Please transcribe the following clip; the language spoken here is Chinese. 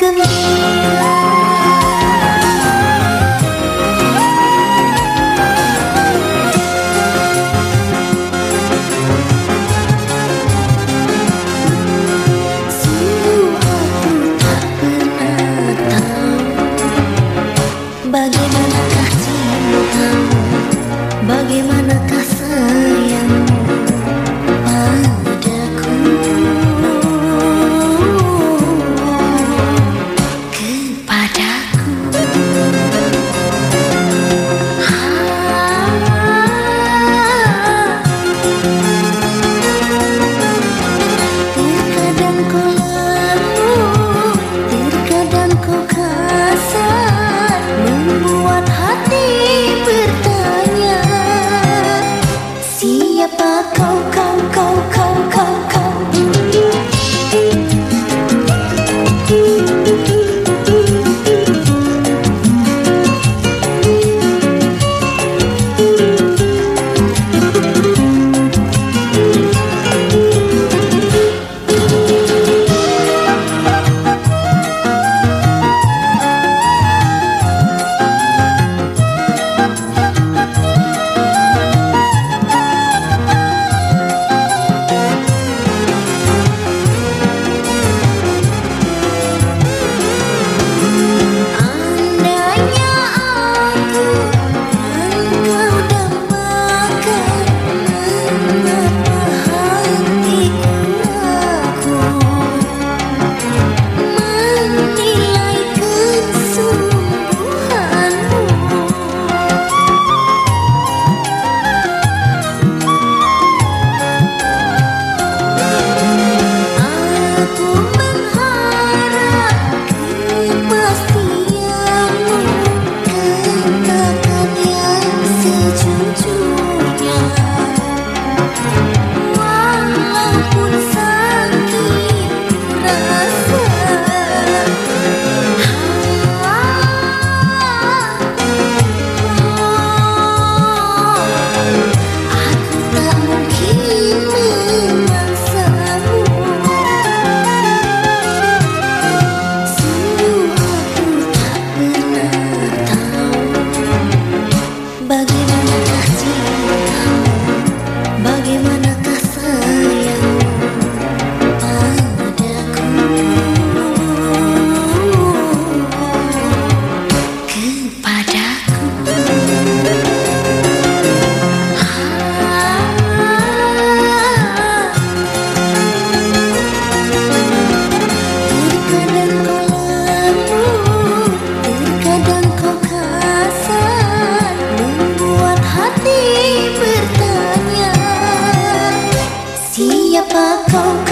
个你。spoke